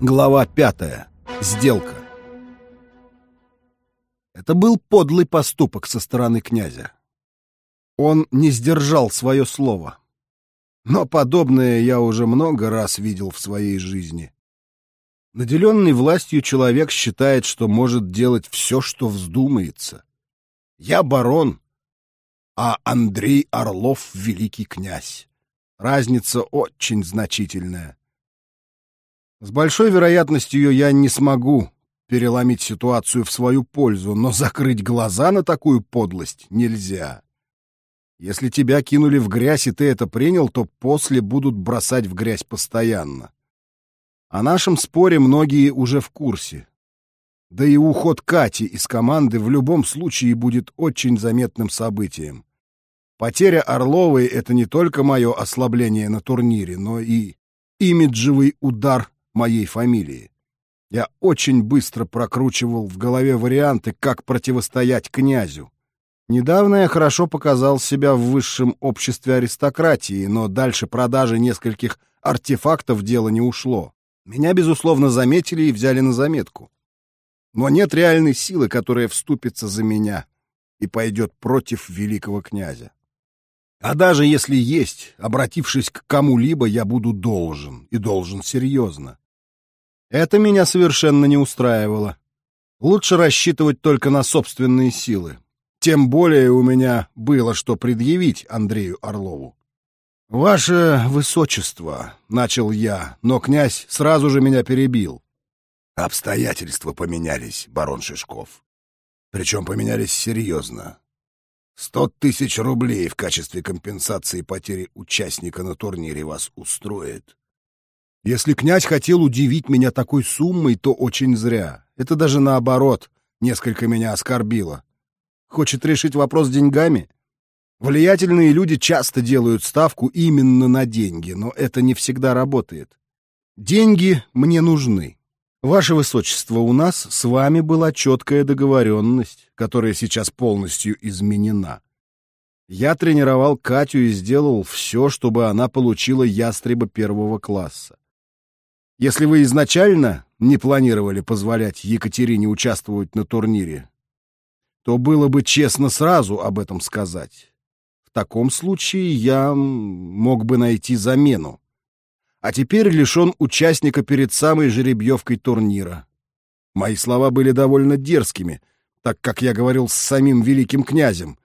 Глава пятая. Сделка. Это был подлый поступок со стороны князя. Он не сдержал свое слово. Но подобное я уже много раз видел в своей жизни. Наделенный властью человек считает, что может делать все, что вздумается. Я барон, а Андрей Орлов — великий князь. Разница очень значительная. С большой вероятностью я не смогу переломить ситуацию в свою пользу, но закрыть глаза на такую подлость нельзя. Если тебя кинули в грязь, и ты это принял, то после будут бросать в грязь постоянно. О нашем споре многие уже в курсе. Да и уход Кати из команды в любом случае будет очень заметным событием. Потеря Орловой — это не только мое ослабление на турнире, но и имиджевый удар моей фамилии. Я очень быстро прокручивал в голове варианты, как противостоять князю. Недавно я хорошо показал себя в высшем обществе аристократии, но дальше продажи нескольких артефактов дело не ушло. Меня, безусловно, заметили и взяли на заметку. Но нет реальной силы, которая вступится за меня и пойдет против великого князя. А даже если есть, обратившись к кому-либо, я буду должен, и должен серьезно. Это меня совершенно не устраивало. Лучше рассчитывать только на собственные силы. Тем более у меня было что предъявить Андрею Орлову. «Ваше Высочество», — начал я, но князь сразу же меня перебил. Обстоятельства поменялись, барон Шишков. Причем поменялись серьезно. Сто тысяч рублей в качестве компенсации потери участника на турнире вас устроит. Если князь хотел удивить меня такой суммой, то очень зря. Это даже наоборот несколько меня оскорбило. Хочет решить вопрос деньгами? Влиятельные люди часто делают ставку именно на деньги, но это не всегда работает. Деньги мне нужны. Ваше Высочество, у нас с вами была четкая договоренность, которая сейчас полностью изменена. Я тренировал Катю и сделал все, чтобы она получила ястреба первого класса. Если вы изначально не планировали позволять Екатерине участвовать на турнире, то было бы честно сразу об этом сказать. В таком случае я мог бы найти замену а теперь лишен участника перед самой жеребьевкой турнира. Мои слова были довольно дерзкими, так как я говорил с самим великим князем,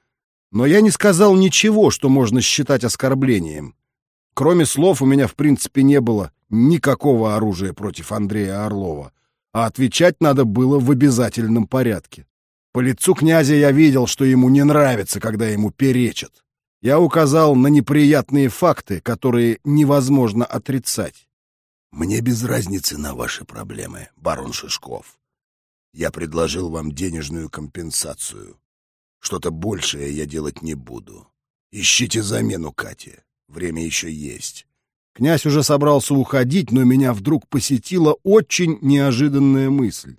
но я не сказал ничего, что можно считать оскорблением. Кроме слов у меня в принципе не было никакого оружия против Андрея Орлова, а отвечать надо было в обязательном порядке. По лицу князя я видел, что ему не нравится, когда ему перечат. Я указал на неприятные факты, которые невозможно отрицать. Мне без разницы на ваши проблемы, барон Шишков. Я предложил вам денежную компенсацию. Что-то большее я делать не буду. Ищите замену Кате. Время еще есть. Князь уже собрался уходить, но меня вдруг посетила очень неожиданная мысль.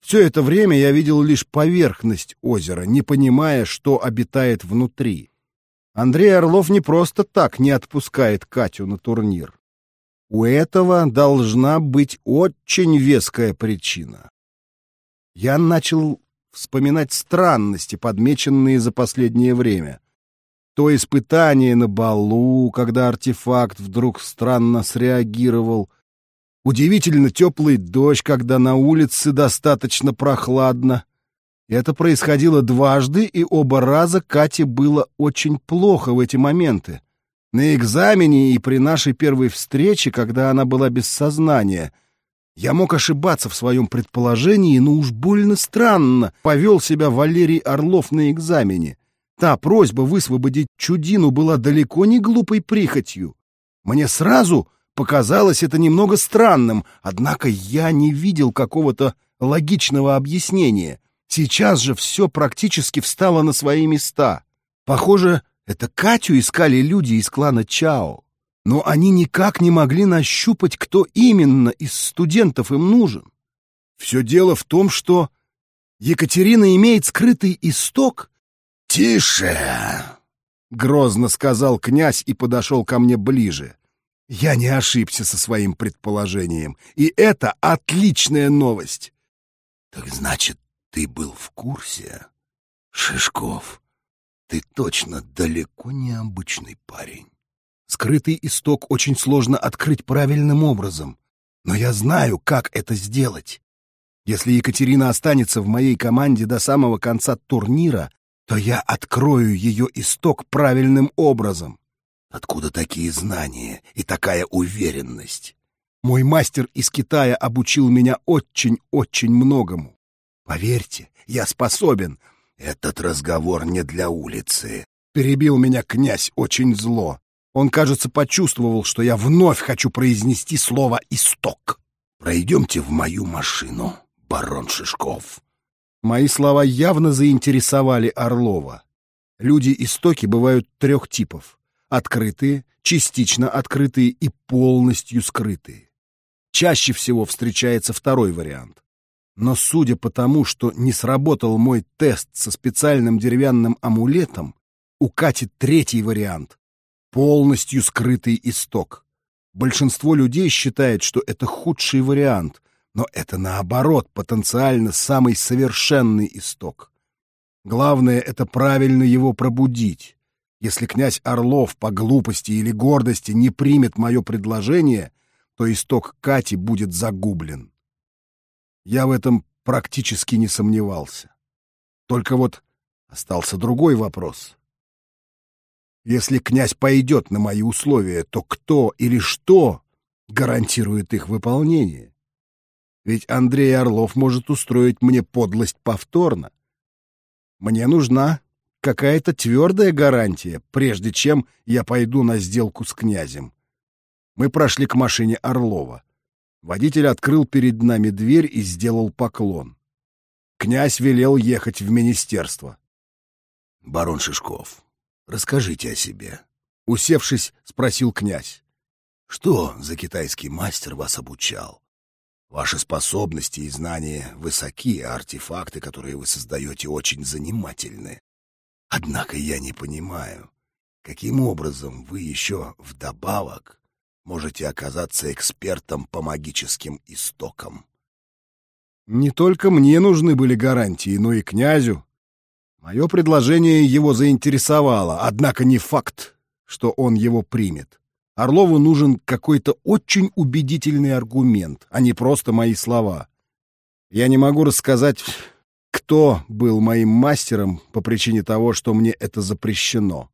Все это время я видел лишь поверхность озера, не понимая, что обитает внутри. Андрей Орлов не просто так не отпускает Катю на турнир. У этого должна быть очень веская причина. Я начал вспоминать странности, подмеченные за последнее время. То испытание на балу, когда артефакт вдруг странно среагировал, удивительно теплый дождь, когда на улице достаточно прохладно — это происходило дважды, и оба раза Кате было очень плохо в эти моменты. На экзамене и при нашей первой встрече, когда она была без сознания. Я мог ошибаться в своем предположении, но уж больно странно повел себя Валерий Орлов на экзамене. Та просьба высвободить Чудину была далеко не глупой прихотью. Мне сразу показалось это немного странным, однако я не видел какого-то логичного объяснения — Сейчас же все практически встало на свои места. Похоже, это Катю искали люди из клана Чао. Но они никак не могли нащупать, кто именно из студентов им нужен. Все дело в том, что Екатерина имеет скрытый исток. «Тише!» — грозно сказал князь и подошел ко мне ближе. Я не ошибся со своим предположением, и это отличная новость. Так значит, ты был в курсе? Шишков, ты точно далеко не обычный парень. Скрытый исток очень сложно открыть правильным образом, но я знаю, как это сделать. Если Екатерина останется в моей команде до самого конца турнира, то я открою ее исток правильным образом. Откуда такие знания и такая уверенность? Мой мастер из Китая обучил меня очень-очень многому. Поверьте, я способен. Этот разговор не для улицы. Перебил меня князь очень зло. Он, кажется, почувствовал, что я вновь хочу произнести слово «исток». Пройдемте в мою машину, барон Шишков. Мои слова явно заинтересовали Орлова. Люди-истоки бывают трех типов — открытые, частично открытые и полностью скрытые. Чаще всего встречается второй вариант. Но судя по тому, что не сработал мой тест со специальным деревянным амулетом, у Кати третий вариант — полностью скрытый исток. Большинство людей считает, что это худший вариант, но это, наоборот, потенциально самый совершенный исток. Главное — это правильно его пробудить. Если князь Орлов по глупости или гордости не примет мое предложение, то исток Кати будет загублен. Я в этом практически не сомневался. Только вот остался другой вопрос. Если князь пойдет на мои условия, то кто или что гарантирует их выполнение? Ведь Андрей Орлов может устроить мне подлость повторно. Мне нужна какая-то твердая гарантия, прежде чем я пойду на сделку с князем. Мы прошли к машине Орлова. Водитель открыл перед нами дверь и сделал поклон. Князь велел ехать в министерство. «Барон Шишков, расскажите о себе», — усевшись, спросил князь. «Что за китайский мастер вас обучал? Ваши способности и знания высоки, а артефакты, которые вы создаете, очень занимательны. Однако я не понимаю, каким образом вы еще вдобавок можете оказаться экспертом по магическим истокам. Не только мне нужны были гарантии, но и князю. Мое предложение его заинтересовало, однако не факт, что он его примет. Орлову нужен какой-то очень убедительный аргумент, а не просто мои слова. Я не могу рассказать, кто был моим мастером по причине того, что мне это запрещено.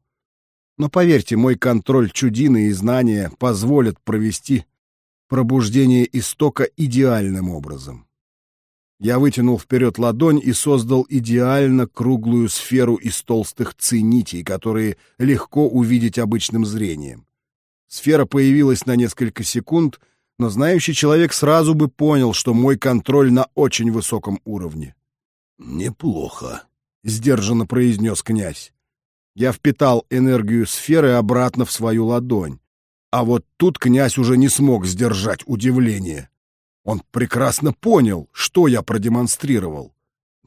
Но поверьте, мой контроль чудины и знания позволят провести пробуждение истока идеальным образом. Я вытянул вперед ладонь и создал идеально круглую сферу из толстых цинитей, которые легко увидеть обычным зрением. Сфера появилась на несколько секунд, но знающий человек сразу бы понял, что мой контроль на очень высоком уровне. «Неплохо», — сдержанно произнес князь. Я впитал энергию сферы обратно в свою ладонь. А вот тут князь уже не смог сдержать удивление. Он прекрасно понял, что я продемонстрировал.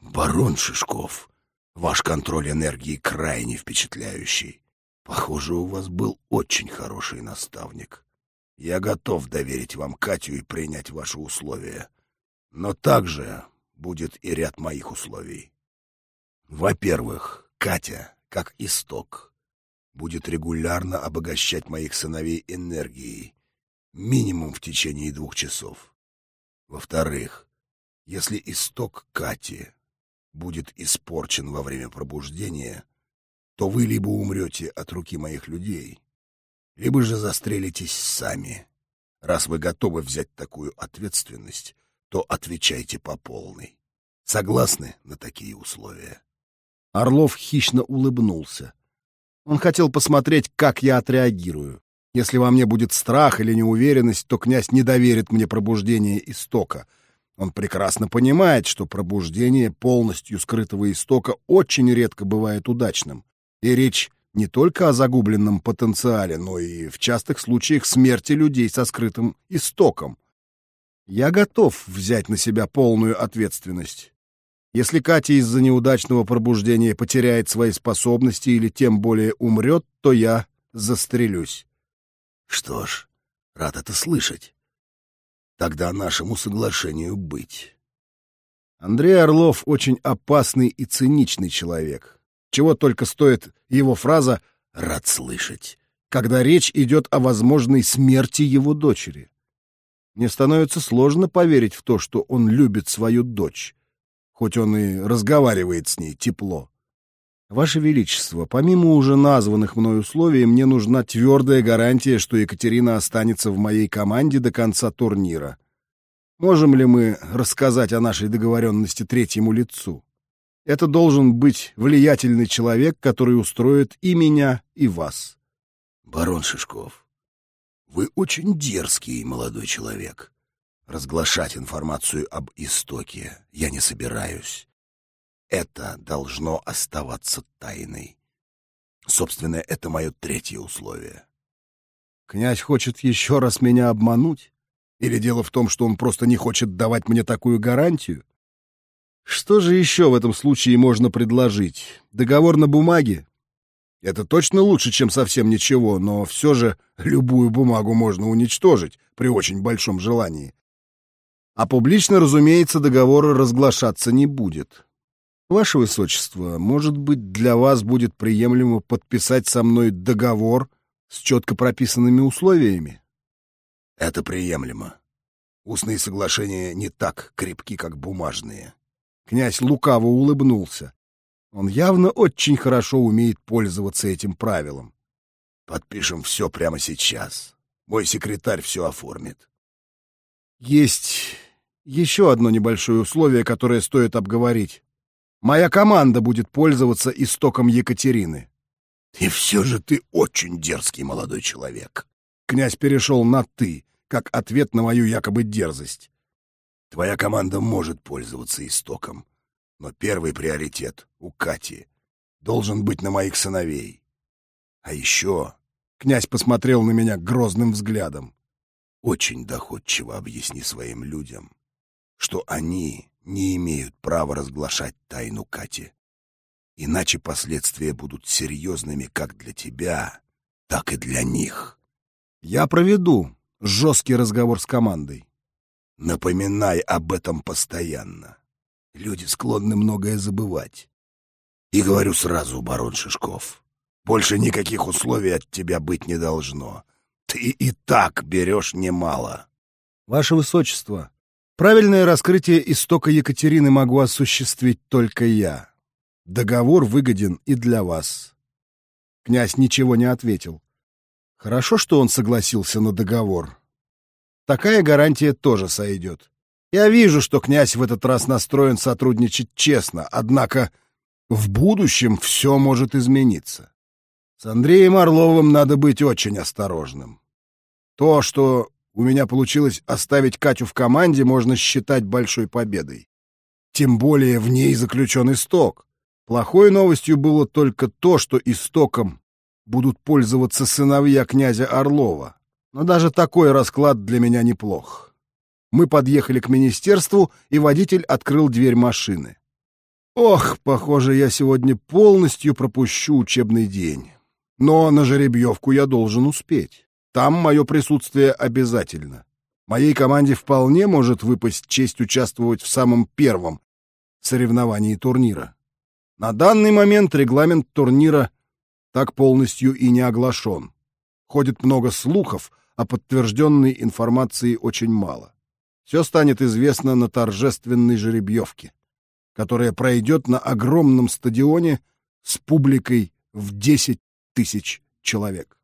«Барон Шишков, ваш контроль энергии крайне впечатляющий. Похоже, у вас был очень хороший наставник. Я готов доверить вам Катю и принять ваши условия. Но также будет и ряд моих условий. Во-первых, Катя, как исток, будет регулярно обогащать моих сыновей энергией, минимум в течение двух часов. Во-вторых, если исток Кати будет испорчен во время пробуждения, то вы либо умрете от руки моих людей, либо же застрелитесь сами. Раз вы готовы взять такую ответственность, то отвечайте по полной. Согласны на такие условия?» Орлов хищно улыбнулся. Он хотел посмотреть, как я отреагирую. Если во мне будет страх или неуверенность, то князь не доверит мне пробуждение истока. Он прекрасно понимает, что пробуждение полностью скрытого истока очень редко бывает удачным. И речь не только о загубленном потенциале, но и в частых случаях смерти людей со скрытым истоком. Я готов взять на себя полную ответственность. Если Катя из-за неудачного пробуждения потеряет свои способности или тем более умрет, то я застрелюсь. Что ж, Рад это слышать. Тогда нашему соглашению быть. Андрей Орлов очень опасный и циничный человек. Чего только стоит его фраза «рад слышать», когда речь идет о возможной смерти его дочери. Мне становится сложно поверить в то, что он любит свою дочь, хоть он и разговаривает с ней тепло. Ваше Величество, помимо уже названных мной условий, мне нужна твердая гарантия, что Екатерина останется в моей команде до конца турнира. Можем ли мы рассказать о нашей договоренности третьему лицу? Это должен быть влиятельный человек, который устроит и меня, и вас. Барон Шишков, вы очень дерзкий молодой человек. Разглашать информацию об истоке я не собираюсь. Это должно оставаться тайной. Собственно, это мое третье условие. Князь хочет еще раз меня обмануть? Или дело в том, что он просто не хочет давать мне такую гарантию? Что же еще в этом случае можно предложить? Договор на бумаге? Это точно лучше, чем совсем ничего, но все же любую бумагу можно уничтожить при очень большом желании. А публично, разумеется, договор разглашаться не будет. Ваше Высочество, может быть, для вас будет приемлемо подписать со мной договор с четко прописанными условиями? Это приемлемо. Устные соглашения не так крепки, как бумажные. Князь лукаво улыбнулся. Он явно очень хорошо умеет пользоваться этим правилом. Подпишем все прямо сейчас. Мой секретарь все оформит. Есть еще одно небольшое условие, которое стоит обговорить. Моя команда будет пользоваться истоком Екатерины. И все же ты очень дерзкий молодой человек. Князь перешел на «ты», как ответ на мою якобы дерзость. Твоя команда может пользоваться истоком, но первый приоритет у Кати должен быть на моих сыновей. А еще князь посмотрел на меня грозным взглядом. Очень доходчиво объясни своим людям, что они не имеют права разглашать тайну Кати. Иначе последствия будут серьезными как для тебя, так и для них. Я проведу жесткий разговор с командой. Напоминай об этом постоянно. Люди склонны многое забывать. И говорю сразу, барон Шишков, больше никаких условий от тебя быть не должно. Ты и так берешь немало. Ваше Высочество, Правильное раскрытие истока Екатерины могу осуществить только я. Договор выгоден и для вас. Князь ничего не ответил. Хорошо, что он согласился на договор. Такая гарантия тоже сойдет. Я вижу, что князь в этот раз настроен сотрудничать честно, однако в будущем все может измениться. С Андреем Орловым надо быть очень осторожным. То, что у меня получилось оставить Катю в команде, можно считать большой победой. Тем более в ней заключен исток. Плохой новостью было только то, что истоком будут пользоваться сыновья князя Орлова. Но даже такой расклад для меня неплох. Мы подъехали к министерству, и водитель открыл дверь машины. Ох, похоже, я сегодня полностью пропущу учебный день. Но на жеребьевку я должен успеть. Там мое присутствие обязательно. Моей команде вполне может выпасть честь участвовать в самом первом соревновании турнира. На данный момент регламент турнира так полностью и не оглашен. Ходит много слухов, а подтвержденной информации очень мало. Все станет известно на торжественной жеребьевке, которая пройдет на огромном стадионе с публикой в 10 тысяч человек.